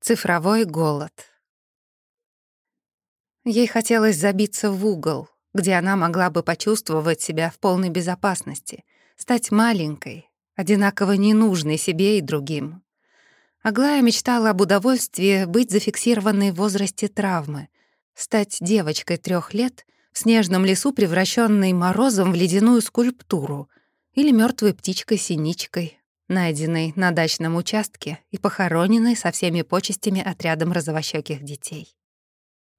Цифровой голод. Ей хотелось забиться в угол, где она могла бы почувствовать себя в полной безопасности, стать маленькой, одинаково ненужной себе и другим. Аглая мечтала об удовольствии быть зафиксированной в возрасте травмы, стать девочкой трех лет в снежном лесу, превращенной морозом в ледяную скульптуру, или мертвой птичкой-синичкой, найденной на дачном участке и похороненной со всеми почестями отрядом розовощеких детей.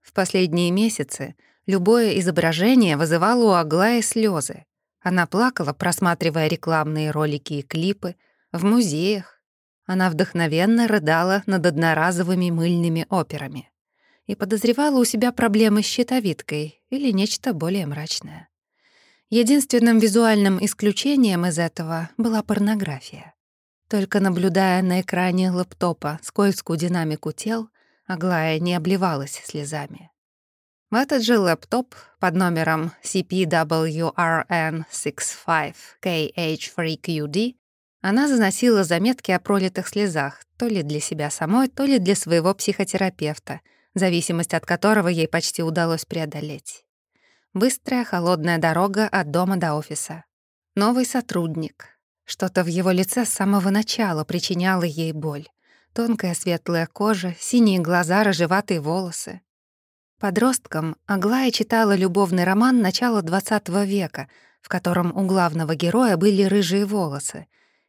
В последние месяцы любое изображение вызывало у Аглаи слезы. Она плакала, просматривая рекламные ролики и клипы, в музеях. Она вдохновенно рыдала над одноразовыми мыльными операми и подозревала у себя проблемы с щитовидкой или нечто более мрачное. Единственным визуальным исключением из этого была порнография. Только наблюдая на экране лэптопа скользкую динамику тел, Аглая не обливалась слезами. В этот же лэптоп под номером CPWRN65KH3QD она заносила заметки о пролитых слезах то ли для себя самой, то ли для своего психотерапевта, зависимость от которого ей почти удалось преодолеть. Быстрая холодная дорога от дома до офиса. Новый сотрудник, что-то в его лице с самого начала причиняло ей боль. Тонкая светлая кожа, синие глаза, рыжеватые волосы. Подростком Аглая читала любовный роман начала XX века, в котором у главного героя были рыжие волосы.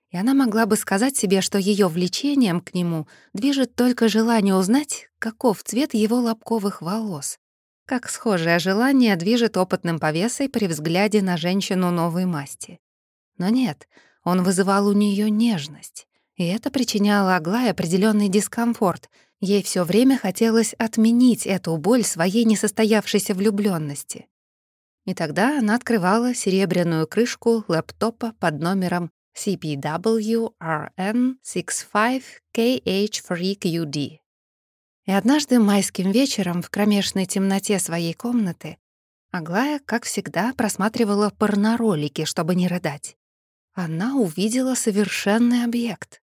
И она могла бы сказать себе, что ее влечением к нему движет только желание узнать, каков цвет его лобковых волос. Как схожее желание движет опытным повесой при взгляде на женщину новой масти. Но нет — он вызывал у нее нежность, и это причиняло Аглае определенный дискомфорт. Ей все время хотелось отменить эту боль своей несостоявшейся влюбленности. И тогда она открывала серебряную крышку лэптопа под номером CPWRN65KH3QD. И однажды майским вечером в кромешной темноте своей комнаты Аглая, как всегда, просматривала порноролики, чтобы не рыдать она увидела совершенный объект.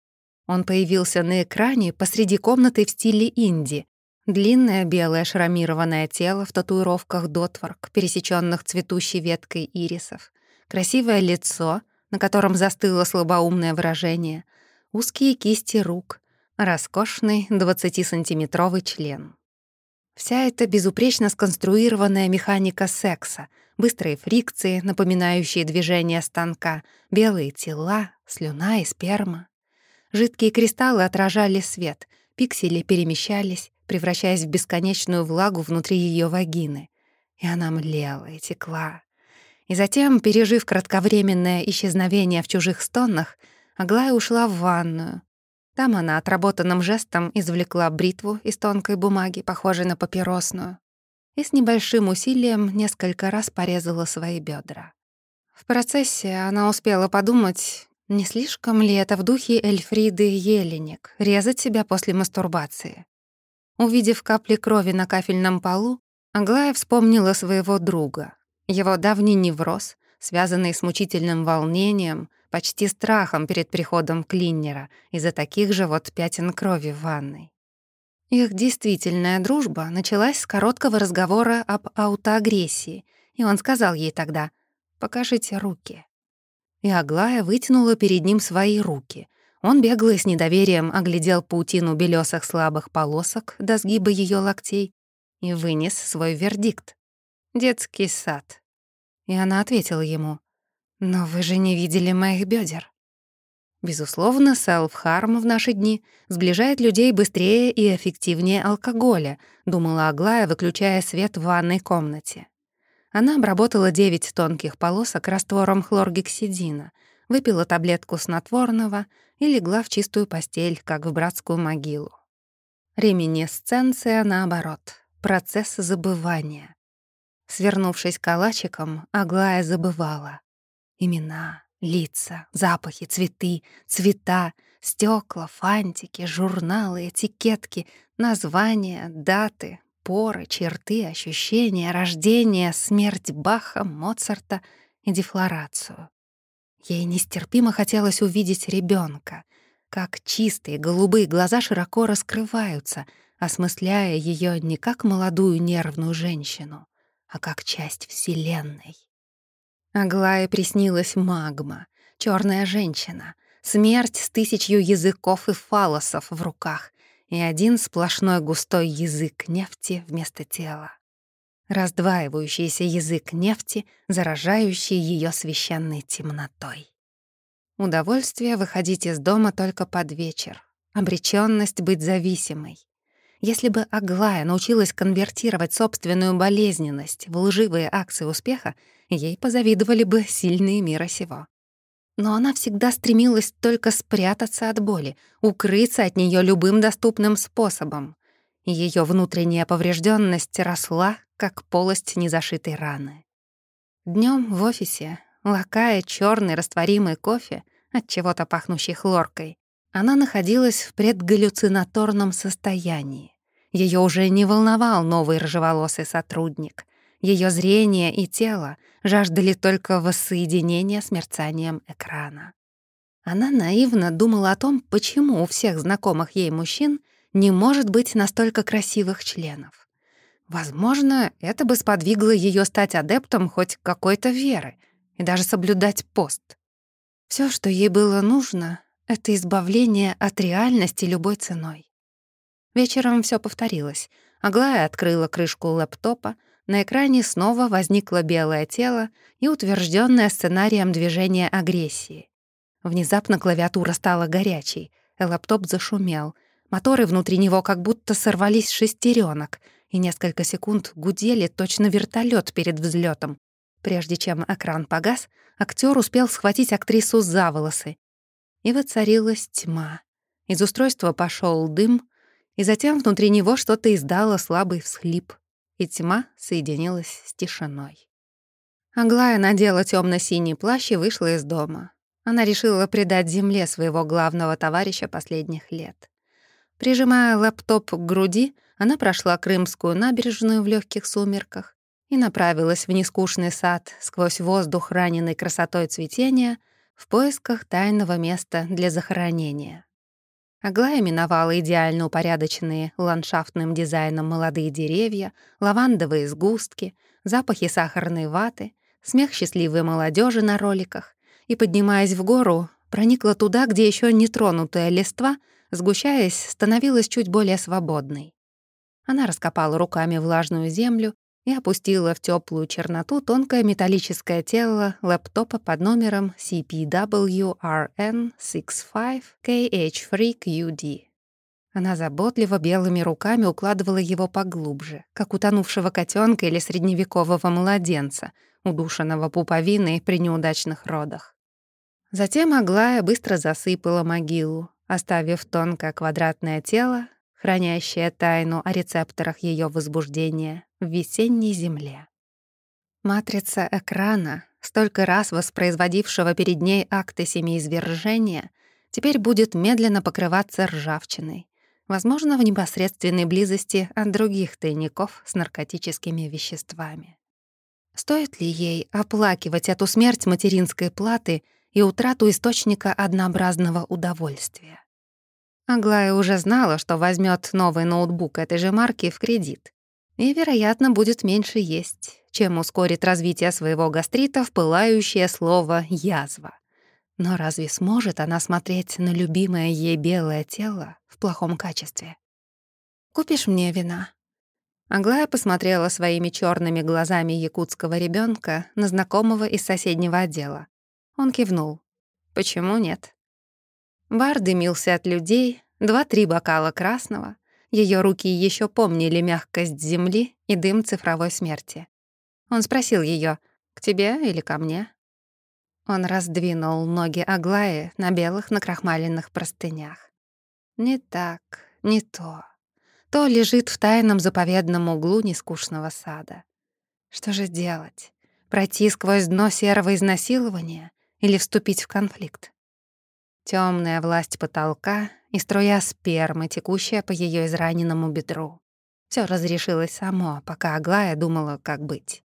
Он появился на экране посреди комнаты в стиле инди. Длинное белое шрамированное тело в татуировках дотворк, пересечённых цветущей веткой ирисов. Красивое лицо, на котором застыло слабоумное выражение. Узкие кисти рук. Роскошный 20-сантиметровый член. Вся эта безупречно сконструированная механика секса — быстрые фрикции, напоминающие движение станка, белые тела, слюна и сперма. Жидкие кристаллы отражали свет, пиксели перемещались, превращаясь в бесконечную влагу внутри ее вагины. И она млела и текла. И затем, пережив кратковременное исчезновение в чужих стонах, Аглая ушла в ванную. Там она отработанным жестом извлекла бритву из тонкой бумаги, похожей на папиросную, и с небольшим усилием несколько раз порезала свои бедра. В процессе она успела подумать, не слишком ли это в духе Эльфриды Еленик — резать себя после мастурбации. Увидев капли крови на кафельном полу, Аглая вспомнила своего друга, его давний невроз, связанный с мучительным волнением, почти страхом перед приходом клиннера из-за таких же вот пятен крови в ванной. Их действительная дружба началась с короткого разговора об аутоагрессии, и он сказал ей тогда «покажите руки». И Аглая вытянула перед ним свои руки. Он бегло с недоверием оглядел паутину белёсых слабых полосок до сгиба её локтей и вынес свой вердикт. «Детский сад». И она ответила ему «Но вы же не видели моих бедер. Безусловно, селф-харм в наши дни сближает людей быстрее и эффективнее алкоголя, думала Аглая, выключая свет в ванной комнате. Она обработала 9 тонких полосок раствором хлоргексидина, выпила таблетку снотворного и легла в чистую постель, как в братскую могилу. Реминесценция, наоборот, процесс забывания. Свернувшись калачиком, Аглая забывала. Имена, Лица, запахи, цветы, цвета, стекла, фантики, журналы, этикетки, названия, даты, поры, черты, ощущения, рождение, смерть Баха, Моцарта и дефлорацию. Ей нестерпимо хотелось увидеть ребенка, как чистые голубые глаза широко раскрываются, осмысляя ее не как молодую нервную женщину, а как часть Вселенной. Аглае приснилась магма, черная женщина, смерть с тысячью языков и фалосов в руках и один сплошной густой язык нефти вместо тела. Раздваивающийся язык нефти, заражающий ее священной темнотой. Удовольствие выходить из дома только под вечер, обречённость быть зависимой. Если бы Аглая научилась конвертировать собственную болезненность в лживые акции успеха, ей позавидовали бы сильные мира сего. Но она всегда стремилась только спрятаться от боли, укрыться от неё любым доступным способом. Её внутренняя повреждённость росла, как полость незашитой раны. Днём в офисе, лакая чёрный растворимый кофе, от чего-то пахнущий хлоркой, она находилась в предгаллюцинаторном состоянии. Её уже не волновал новый рыжеволосый сотрудник. Её зрение и тело жаждали только воссоединения с мерцанием экрана. Она наивно думала о том, почему у всех знакомых ей мужчин не может быть настолько красивых членов. Возможно, это бы сподвигло её стать адептом хоть какой-то веры и даже соблюдать пост. Всё, что ей было нужно, — это избавление от реальности любой ценой. Вечером всё повторилось. Аглая открыла крышку лэптопа, на экране снова возникло белое тело и утвержденное сценарием движение агрессии. Внезапно клавиатура стала горячей, лэптоп зашумел, моторы внутри него как будто сорвались с шестеренок и несколько секунд гудели точно вертолет перед взлетом. Прежде чем экран погас, актер успел схватить актрису за волосы. И воцарилась тьма. Из устройства пошел дым, и затем внутри него что-то издало слабый всхлип и тьма соединилась с тишиной. Аглая надела темно синий плащ и вышла из дома. Она решила предать земле своего главного товарища последних лет. Прижимая лэптоп к груди, она прошла Крымскую набережную в легких сумерках и направилась в нескучный сад сквозь воздух раненой красотой цветения в поисках тайного места для захоронения. Аглая миновала идеально упорядоченные ландшафтным дизайном молодые деревья, лавандовые сгустки, запахи сахарной ваты, смех счастливой молодежи на роликах и, поднимаясь в гору, проникла туда, где еще нетронутая листва, сгущаясь, становилась чуть более свободной. Она раскопала руками влажную землю и опустила в теплую черноту тонкое металлическое тело лэптопа под номером CPWRN65KH3QD. Она заботливо белыми руками укладывала его поглубже, как утонувшего котенка или средневекового младенца, удушенного пуповиной при неудачных родах. Затем Аглая быстро засыпала могилу, оставив тонкое квадратное тело, хранящее тайну о рецепторах ее возбуждения, в весенней земле. Матрица экрана, столько раз воспроизводившего перед ней акты семиизвержения, теперь будет медленно покрываться ржавчиной, возможно, в непосредственной близости от других тайников с наркотическими веществами. Стоит ли ей оплакивать эту смерть материнской платы и утрату источника однообразного удовольствия? Аглая уже знала, что возьмет новый ноутбук этой же марки в кредит, и, вероятно, будет меньше есть, чем ускорит развитие своего гастрита в пылающее слово «язва». Но разве сможет она смотреть на любимое ей белое тело в плохом качестве? «Купишь мне вина?» Аглая посмотрела своими черными глазами якутского ребенка на знакомого из соседнего отдела. Он кивнул. «Почему нет?» Бар дымился от людей, два-три бокала красного, ее руки еще помнили мягкость земли и дым цифровой смерти. Он спросил ее: «К тебе или ко мне?» Он раздвинул ноги Аглаи на белых накрахмаленных простынях. Не так, не то. То лежит в тайном заповедном углу нескучного сада. Что же делать? Пройти сквозь дно серого изнасилования или вступить в конфликт? Темная власть потолка и струя спермы, текущая по ее израненному бедру. Все разрешилось само, пока Аглая думала, как быть.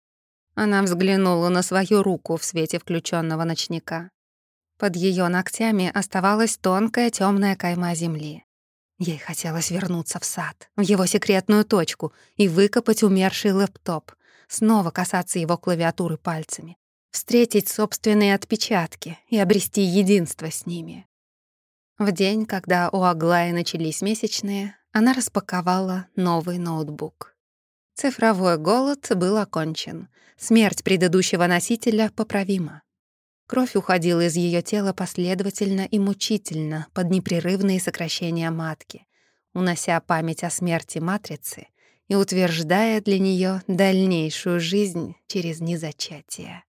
Она взглянула на свою руку в свете включенного ночника. Под ее ногтями оставалась тонкая темная кайма земли. Ей хотелось вернуться в сад, в его секретную точку и выкопать умерший лэптоп, снова касаться его клавиатуры пальцами, встретить собственные отпечатки и обрести единство с ними. В день, когда у Аглаи начались месячные, она распаковала новый ноутбук. Цифровой голод был окончен. Смерть предыдущего носителя поправима. Кровь уходила из ее тела последовательно и мучительно под непрерывные сокращения матки, унося память о смерти матрицы и утверждая для нее дальнейшую жизнь через незачатие.